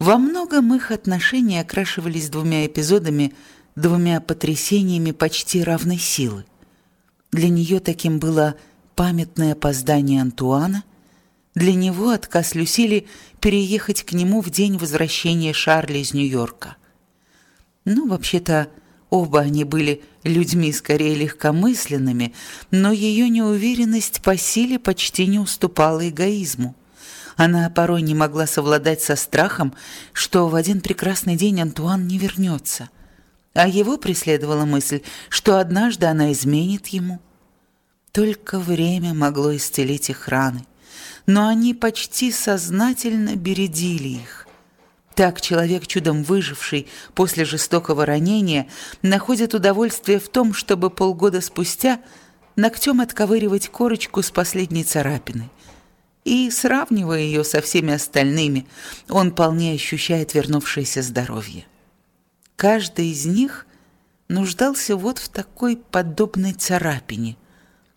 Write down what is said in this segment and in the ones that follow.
Во многом их отношения окрашивались двумя эпизодами, двумя потрясениями почти равной силы. Для нее таким было памятное опоздание Антуана, для него отказ Люсили переехать к нему в день возвращения Шарля из Нью-Йорка. Ну, вообще-то, оба они были людьми скорее легкомысленными, но ее неуверенность по силе почти не уступала эгоизму. Она порой не могла совладать со страхом, что в один прекрасный день Антуан не вернется. А его преследовала мысль, что однажды она изменит ему. Только время могло исцелить их раны, но они почти сознательно бередили их. Так человек, чудом выживший после жестокого ранения, находит удовольствие в том, чтобы полгода спустя ногтем отковыривать корочку с последней царапины – и, сравнивая ее со всеми остальными, он вполне ощущает вернувшееся здоровье. Каждый из них нуждался вот в такой подобной царапине.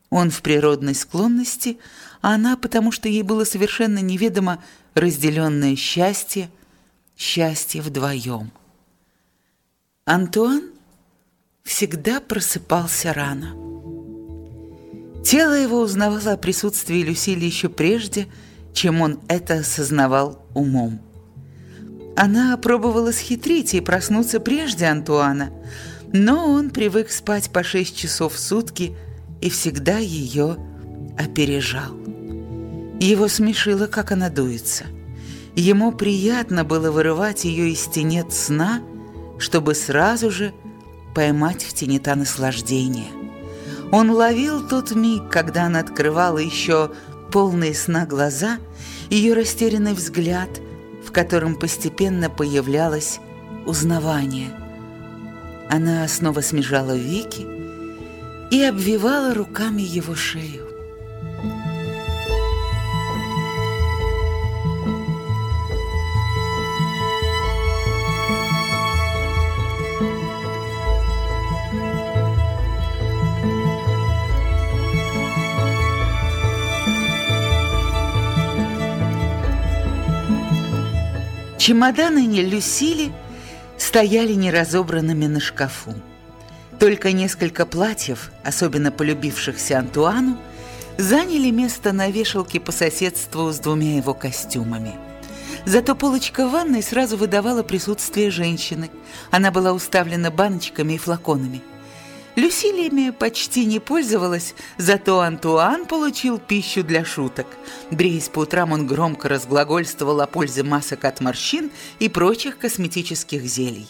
Он в природной склонности, а она, потому что ей было совершенно неведомо разделенное счастье, счастье вдвоем. Антуан всегда просыпался рано. Тело его узнавало о присутствии Люсили еще прежде, чем он это осознавал умом. Она пробовала схитрить и проснуться прежде Антуана, но он привык спать по шесть часов в сутки и всегда ее опережал. Его смешило, как она дуется. Ему приятно было вырывать ее из тенет сна, чтобы сразу же поймать в тенета наслаждения. Он ловил тот миг, когда она открывала еще полные сна глаза, ее растерянный взгляд, в котором постепенно появлялось узнавание. Она снова смежала веки и обвивала руками его шею. Чемоданы не Люсили стояли неразобранными на шкафу. Только несколько платьев, особенно полюбившихся Антуану, заняли место на вешалке по соседству с двумя его костюмами. Зато полочка в ванной сразу выдавала присутствие женщины. Она была уставлена баночками и флаконами – Люсилиями почти не пользовалась, зато Антуан получил пищу для шуток. Бреясь по утрам, он громко разглагольствовал о пользе масок от морщин и прочих косметических зелий.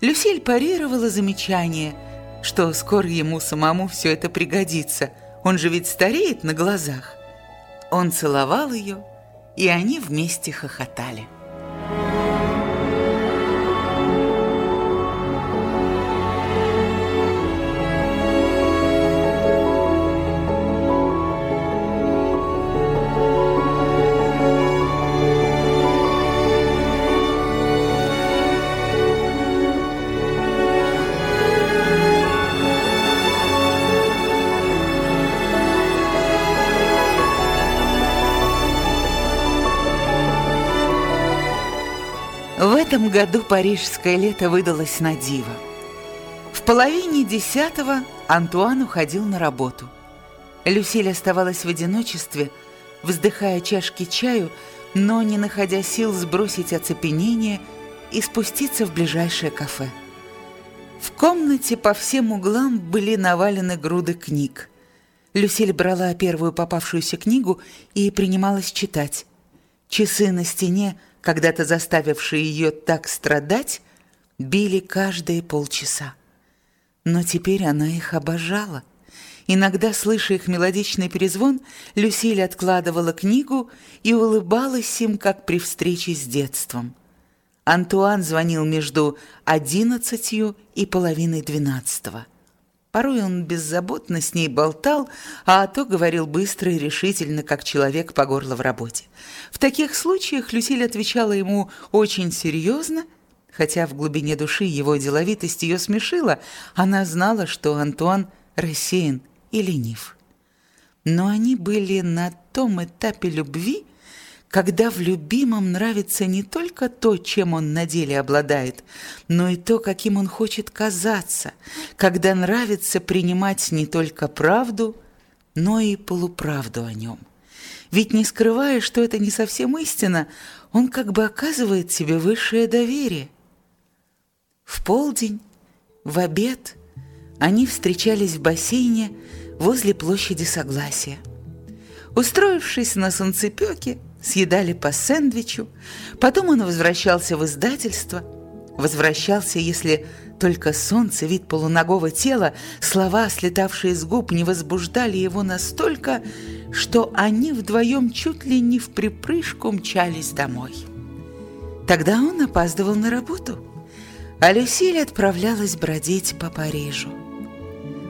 Люсиль парировала замечание, что скоро ему самому все это пригодится. Он же ведь стареет на глазах. Он целовал ее, и они вместе хохотали. Году парижское лето выдалось на диво. В половине десятого Антуан уходил на работу. Люсиль оставалась в одиночестве, вздыхая чашки чаю, но не находя сил сбросить оцепенение и спуститься в ближайшее кафе. В комнате по всем углам были навалены груды книг. Люсиль брала первую попавшуюся книгу и принималась читать. Часы на стене когда-то заставившие ее так страдать, били каждые полчаса. Но теперь она их обожала. Иногда, слыша их мелодичный перезвон, Люсиль откладывала книгу и улыбалась им, как при встрече с детством. Антуан звонил между одиннадцатью и половиной двенадцатого. Порой он беззаботно с ней болтал, а то говорил быстро и решительно, как человек по горло в работе. В таких случаях Люсиль отвечала ему очень серьезно, хотя в глубине души его деловитость ее смешила, она знала, что Антуан рассеян и ленив. Но они были на том этапе любви, когда в любимом нравится не только то, чем он на деле обладает, но и то, каким он хочет казаться, когда нравится принимать не только правду, но и полуправду о нем. Ведь не скрывая, что это не совсем истина, он как бы оказывает себе высшее доверие. В полдень, в обед они встречались в бассейне возле площади Согласия. Устроившись на солнцепёке, съедали по сэндвичу, потом он возвращался в издательство, возвращался, если только солнце, вид полуногого тела, слова, слетавшие с губ, не возбуждали его настолько, что они вдвоем чуть ли не в припрыжку мчались домой. Тогда он опаздывал на работу, а Люсиль отправлялась бродить по Парижу.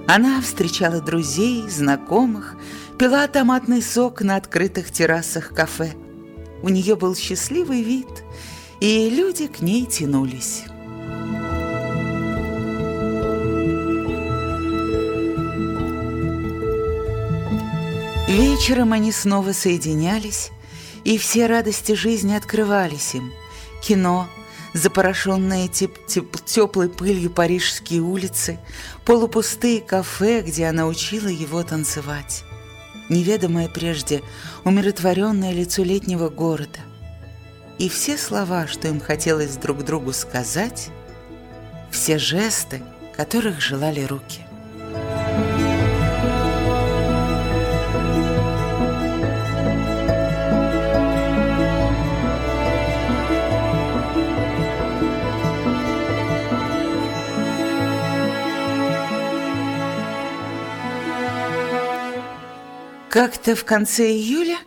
Она встречала друзей, знакомых, пила томатный сок на открытых террасах кафе. У нее был счастливый вид, и люди к ней тянулись. Вечером они снова соединялись, и все радости жизни открывались им. Кино, запорошенные теп теп теплой пылью парижские улицы, полупустые кафе, где она учила его танцевать. Неведомое прежде умиротворенное лицо летнего города. И все слова, что им хотелось друг другу сказать, все жесты, которых желали руки. Как-то в конце июля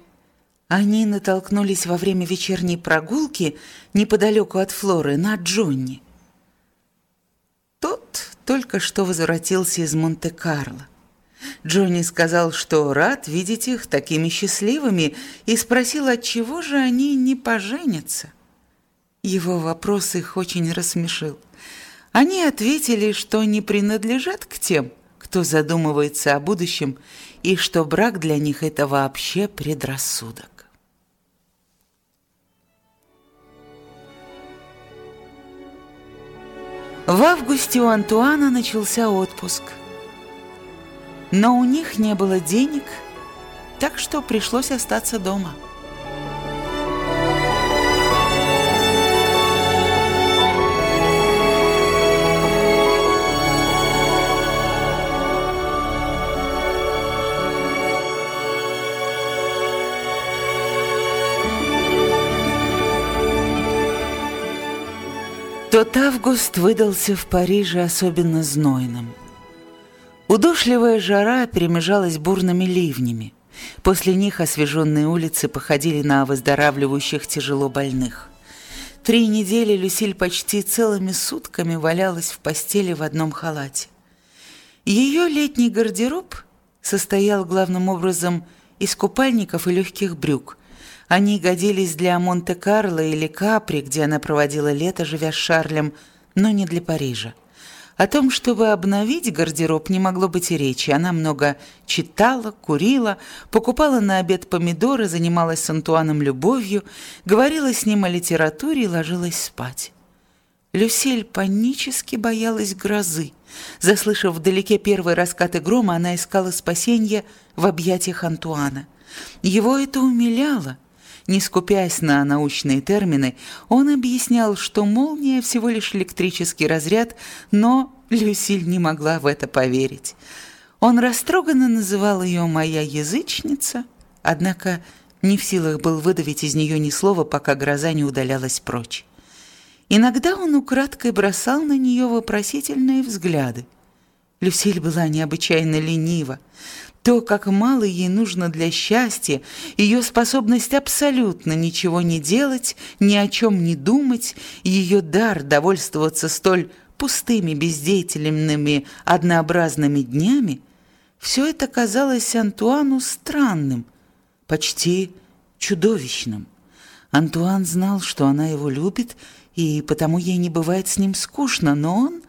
они натолкнулись во время вечерней прогулки неподалеку от Флоры на Джонни. Тот только что возвратился из Монте-Карло. Джонни сказал, что рад видеть их такими счастливыми, и спросил, отчего же они не поженятся. Его вопрос их очень рассмешил. Они ответили, что не принадлежат к тем, кто задумывается о будущем, и что брак для них – это вообще предрассудок. В августе у Антуана начался отпуск. Но у них не было денег, так что пришлось остаться дома. Тот август выдался в Париже особенно знойным. Удушливая жара перемежалась бурными ливнями. После них освеженные улицы походили на выздоравливающих тяжело больных. Три недели Люсиль почти целыми сутками валялась в постели в одном халате. Ее летний гардероб состоял главным образом из купальников и легких брюк, они годились для Монте-Карло или Капри, где она проводила лето, живя с Шарлем, но не для Парижа. О том, чтобы обновить гардероб, не могло быть и речи. Она много читала, курила, покупала на обед помидоры, занималась с Антуаном любовью, говорила с ним о литературе и ложилась спать. Люсиль панически боялась грозы. Заслышав вдалеке первые раскаты грома, она искала спасения в объятиях Антуана. Его это умиляло – не скупясь на научные термины, он объяснял, что молния всего лишь электрический разряд, но Люсиль не могла в это поверить. Он растроганно называл ее «моя язычница», однако не в силах был выдавить из нее ни слова, пока гроза не удалялась прочь. Иногда он украдкой бросал на нее вопросительные взгляды. Люсиль была необычайно ленива. То, как мало ей нужно для счастья, ее способность абсолютно ничего не делать, ни о чем не думать, ее дар довольствоваться столь пустыми, бездеятельными, однообразными днями, все это казалось Антуану странным, почти чудовищным. Антуан знал, что она его любит, и потому ей не бывает с ним скучно, но он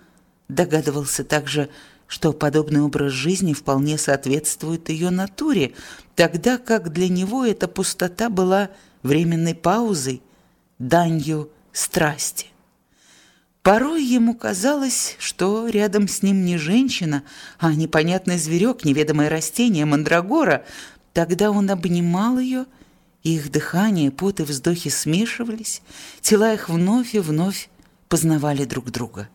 догадывался также, что подобный образ жизни вполне соответствует ее натуре, тогда как для него эта пустота была временной паузой, данью страсти. Порой ему казалось, что рядом с ним не женщина, а непонятный зверек, неведомое растение, мандрагора. Тогда он обнимал ее, их дыхание, пот и вздохи смешивались, тела их вновь и вновь познавали друг друга.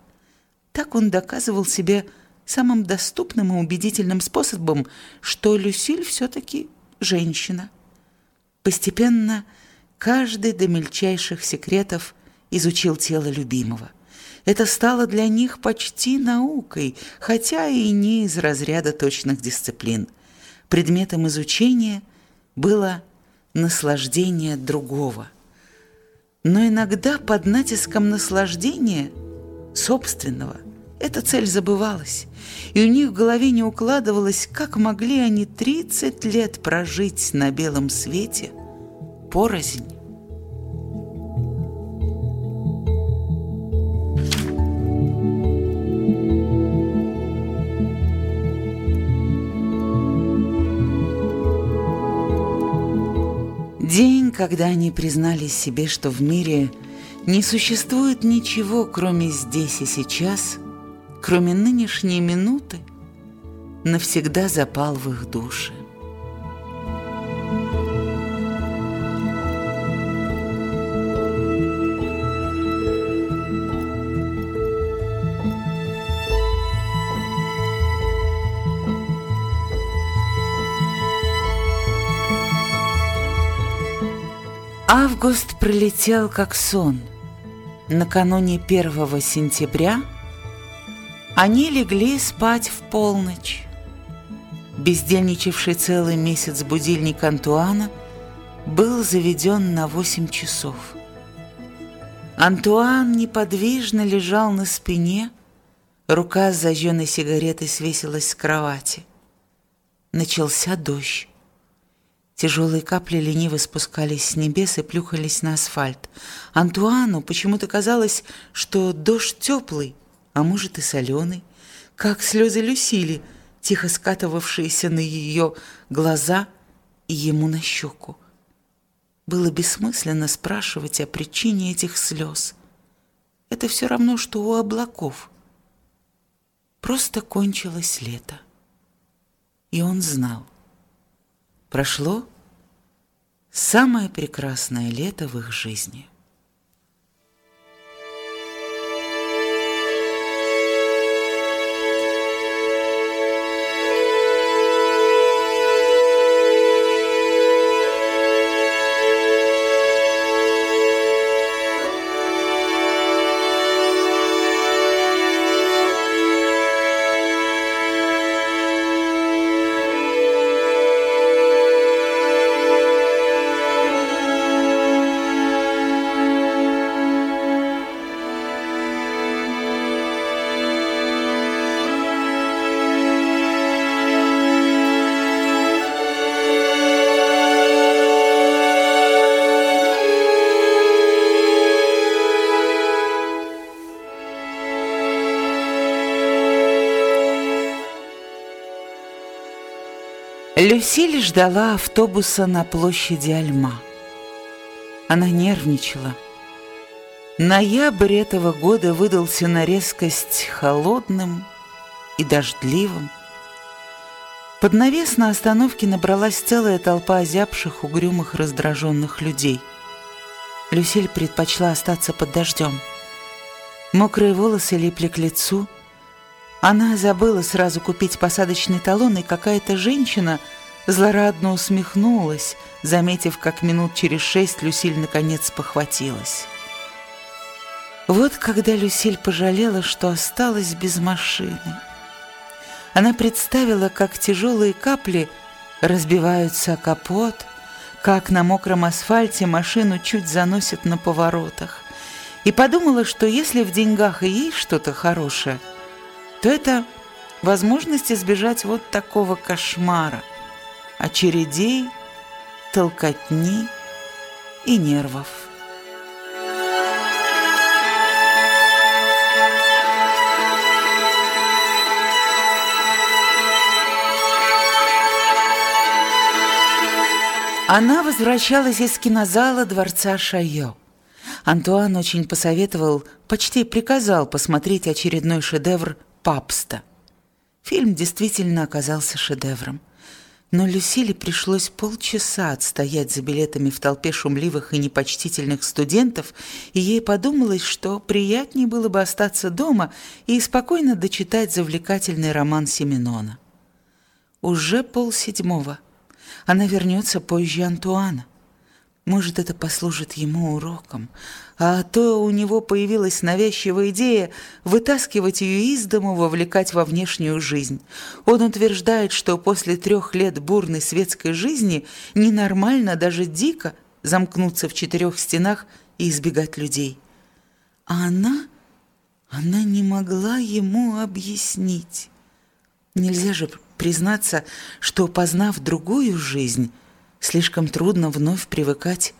Так он доказывал себе самым доступным и убедительным способом, что Люсиль все-таки женщина. Постепенно каждый до мельчайших секретов изучил тело любимого. Это стало для них почти наукой, хотя и не из разряда точных дисциплин. Предметом изучения было наслаждение другого. Но иногда под натиском наслаждения собственного эта цель забывалась, и у них в голове не укладывалось, как могли они 30 лет прожить на белом свете порознь. День, когда они признались себе, что в мире не существует ничего, кроме здесь и сейчас – кроме нынешней минуты, навсегда запал в их души. Август пролетел как сон. Накануне 1 сентября – они легли спать в полночь. Бездельничавший целый месяц будильник Антуана был заведен на восемь часов. Антуан неподвижно лежал на спине, рука с зажженной сигаретой свесилась с кровати. Начался дождь. Тяжелые капли лениво спускались с небес и плюхались на асфальт. Антуану почему-то казалось, что дождь теплый, а может и соленый, как слезы Люсили, тихо скатывавшиеся на ее глаза и ему на щеку. Было бессмысленно спрашивать о причине этих слез. Это все равно, что у облаков. Просто кончилось лето. И он знал. Прошло самое прекрасное лето в их жизни – Люсиль ждала автобуса на площади Альма. Она нервничала. Ноябрь этого года выдался на резкость холодным и дождливым. Под навес на остановке набралась целая толпа озябших, угрюмых, раздраженных людей. Люсиль предпочла остаться под дождем. Мокрые волосы липли к лицу, она забыла сразу купить посадочный талон, и какая-то женщина злорадно усмехнулась, заметив, как минут через шесть Люсиль наконец похватилась. Вот когда Люсиль пожалела, что осталась без машины. Она представила, как тяжелые капли разбиваются о капот, как на мокром асфальте машину чуть заносит на поворотах, и подумала, что если в деньгах и есть что-то хорошее – то это возможность избежать вот такого кошмара, очередей, толкотни и нервов. Она возвращалась из кинозала дворца Шайо. Антуан очень посоветовал, почти приказал посмотреть очередной шедевр «Папста». Фильм действительно оказался шедевром. Но Люсиле пришлось полчаса отстоять за билетами в толпе шумливых и непочтительных студентов, и ей подумалось, что приятнее было бы остаться дома и спокойно дочитать завлекательный роман Семенона. Уже полседьмого. Она вернется позже Антуана. Может, это послужит ему уроком. А то у него появилась навязчивая идея вытаскивать ее из дому, вовлекать во внешнюю жизнь. Он утверждает, что после трех лет бурной светской жизни ненормально, даже дико, замкнуться в четырех стенах и избегать людей. А она... она не могла ему объяснить. Нельзя же признаться, что, познав другую жизнь, слишком трудно вновь привыкать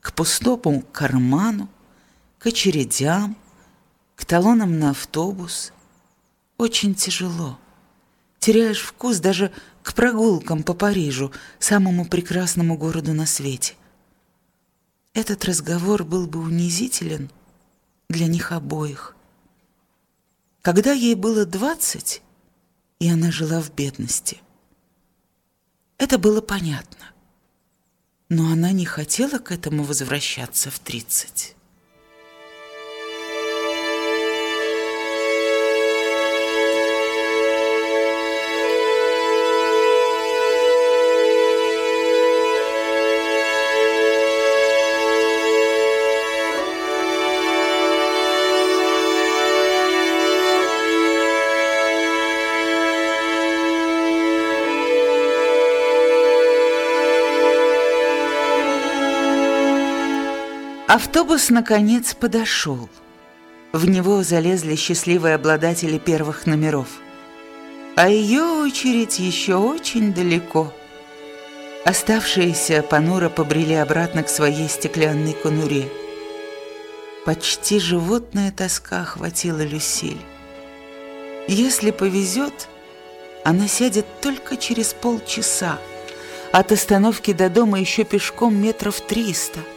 к пустому карману, к очередям, к талонам на автобус. Очень тяжело. Теряешь вкус даже к прогулкам по Парижу, самому прекрасному городу на свете. Этот разговор был бы унизителен для них обоих. Когда ей было двадцать, и она жила в бедности. Это было понятно. Но она не хотела к этому возвращаться в тридцать. Автобус, наконец, подошел. В него залезли счастливые обладатели первых номеров. А ее очередь еще очень далеко. Оставшиеся понуро побрели обратно к своей стеклянной конуре. Почти животная тоска охватила Люсиль. Если повезет, она сядет только через полчаса. От остановки до дома еще пешком метров триста –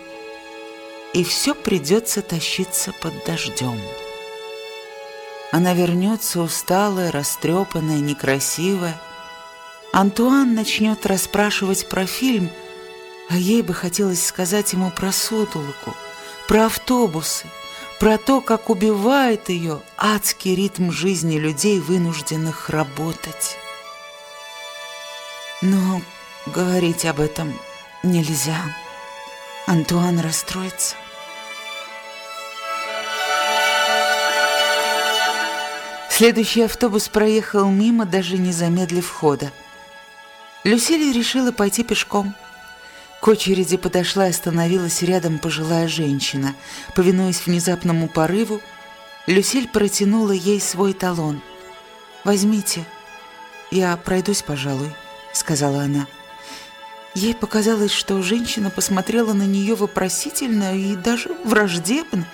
и все придется тащиться под дождем. Она вернется усталая, растрепанная, некрасивая. Антуан начнет расспрашивать про фильм, а ей бы хотелось сказать ему про сутолоку, про автобусы, про то, как убивает ее адский ритм жизни людей, вынужденных работать. Но говорить об этом нельзя. Антуан расстроится. Следующий автобус проехал мимо, даже не замедлив хода. Люсилия решила пойти пешком. К очереди подошла и остановилась рядом пожилая женщина. Повинуясь внезапному порыву, Люсиль протянула ей свой талон. «Возьмите, я пройдусь, пожалуй», — сказала она. Ей показалось, что женщина посмотрела на нее вопросительно и даже враждебно.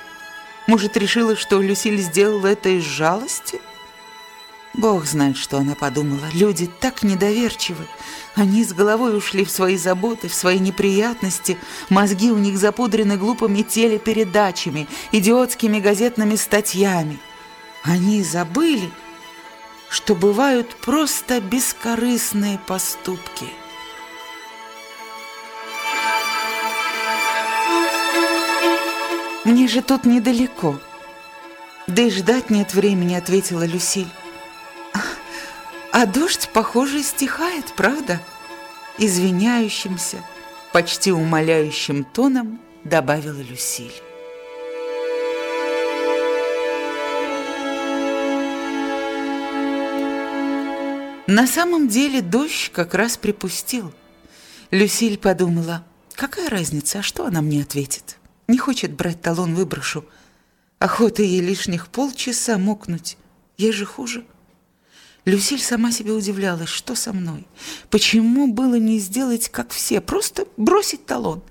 Может, решила, что Люсиль сделала это из жалости? Бог знает, что она подумала. Люди так недоверчивы. Они с головой ушли в свои заботы, в свои неприятности. Мозги у них запудрены глупыми телепередачами, идиотскими газетными статьями. Они забыли, что бывают просто бескорыстные поступки. «Мне же тут недалеко». «Да и ждать нет времени», — ответила Люсиль. А дождь, похоже, стихает, правда? Извиняющимся, почти умоляющим тоном добавила Люсиль. На самом деле дождь как раз припустил. Люсиль подумала, какая разница, а что она мне ответит? Не хочет брать талон, выброшу. Охота ей лишних полчаса мокнуть. Ей же хуже. Люсиль сама себе удивлялась, что со мной. Почему было не сделать, как все, просто бросить талон?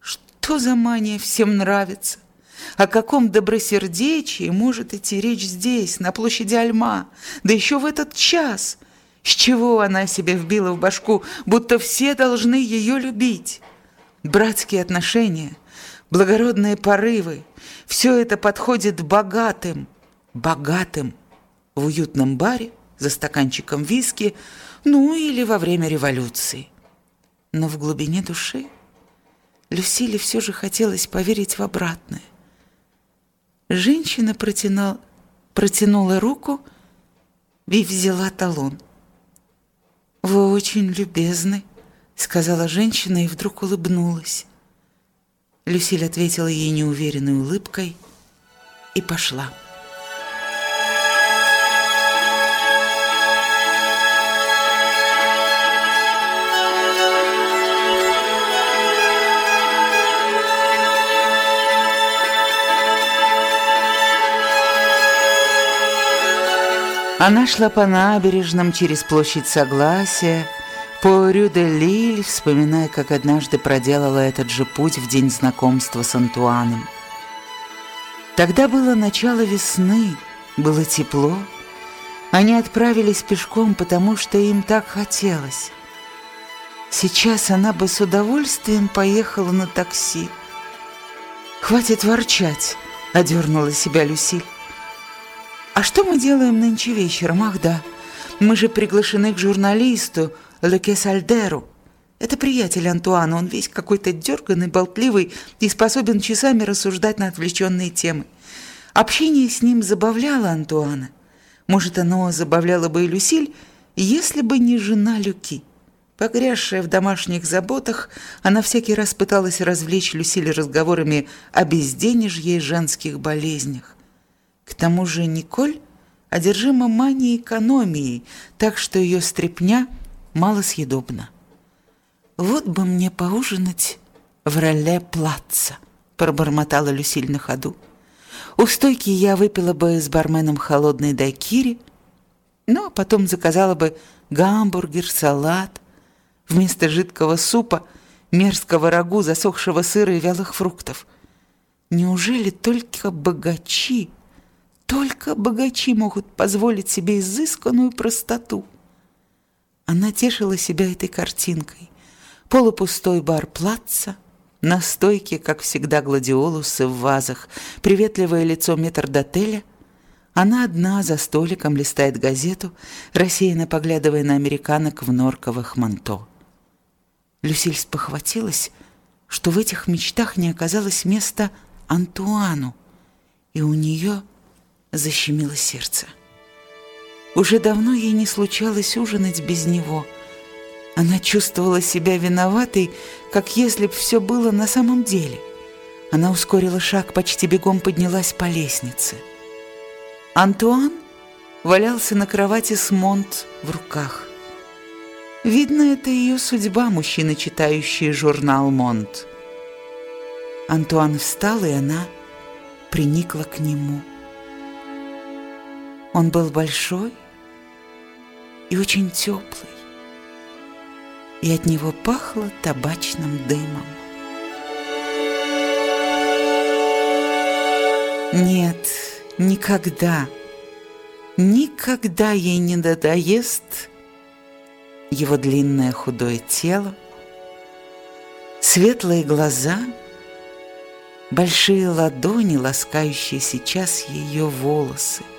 Что за мания всем нравится? О каком добросердечии может идти речь здесь, на площади Альма, да еще в этот час? С чего она себе вбила в башку, будто все должны ее любить? братские отношения, благородные порывы – все это подходит богатым, богатым в уютном баре за стаканчиком виски, ну или во время революции. Но в глубине души Люсиле все же хотелось поверить в обратное. Женщина протянула, протянула руку и взяла талон. «Вы очень любезны», — сказала женщина и вдруг улыбнулась. Люсиль ответила ей неуверенной улыбкой и пошла. Она шла по набережным через площадь Согласия, по Рю-де-Лиль, вспоминая, как однажды проделала этот же путь в день знакомства с Антуаном. Тогда было начало весны, было тепло. Они отправились пешком, потому что им так хотелось. Сейчас она бы с удовольствием поехала на такси. «Хватит ворчать», — одернула себя Люсиль. «А что мы делаем нынче вечером? Ах, да, мы же приглашены к журналисту Леке Сальдеру. Это приятель Антуана, он весь какой-то дерганный, болтливый и способен часами рассуждать на отвлеченные темы. Общение с ним забавляло Антуана. Может, оно забавляло бы и Люсиль, если бы не жена Люки. Погрязшая в домашних заботах, она всякий раз пыталась развлечь Люсиль разговорами о безденежье и женских болезнях. К тому же Николь одержима манией экономией, так что ее стряпня малосъедобна. «Вот бы мне поужинать в роле плаца», — пробормотала Люсиль на ходу. «У стойки я выпила бы с барменом холодной дайкири, ну, а потом заказала бы гамбургер, салат, вместо жидкого супа, мерзкого рагу, засохшего сыра и вялых фруктов. Неужели только богачи только богачи могут позволить себе изысканную простоту. Она тешила себя этой картинкой. Полупустой бар плаца, на стойке, как всегда, гладиолусы в вазах, приветливое лицо метрдотеля. Она одна за столиком листает газету, рассеянно поглядывая на американок в норковых манто. Люсиль спохватилась, что в этих мечтах не оказалось места Антуану, и у нее защемило сердце. Уже давно ей не случалось ужинать без него. Она чувствовала себя виноватой, как если б все было на самом деле. Она ускорила шаг, почти бегом поднялась по лестнице. Антуан валялся на кровати с Монт в руках. Видно, это ее судьба, мужчина, читающий журнал «Монт». Антуан встал, и она приникла к нему. Он был большой и очень теплый, и от него пахло табачным дымом. Нет, никогда, никогда ей не надоест его длинное худое тело, светлые глаза, большие ладони, ласкающие сейчас ее волосы –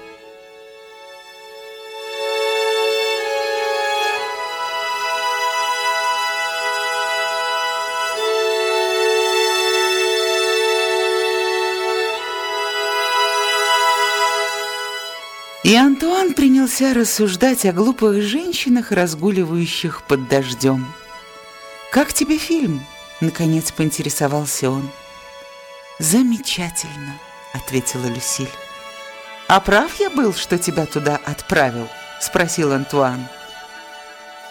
И Антуан принялся рассуждать о глупых женщинах, разгуливающих под дождем. «Как тебе фильм?» — наконец поинтересовался он. «Замечательно», — ответила Люсиль. «А прав я был, что тебя туда отправил?» — спросил Антуан.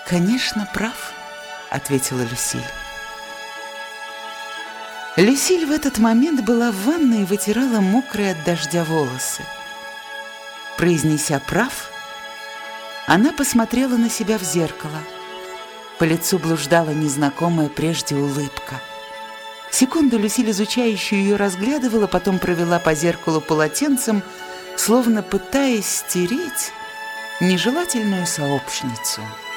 «Конечно, прав», — ответила Люсиль. Люсиль в этот момент была в ванной и вытирала мокрые от дождя волосы. Произнеся «прав», она посмотрела на себя в зеркало. По лицу блуждала незнакомая прежде улыбка. Секунду Люсиль, изучающую ее, разглядывала, потом провела по зеркалу полотенцем, словно пытаясь стереть нежелательную сообщницу –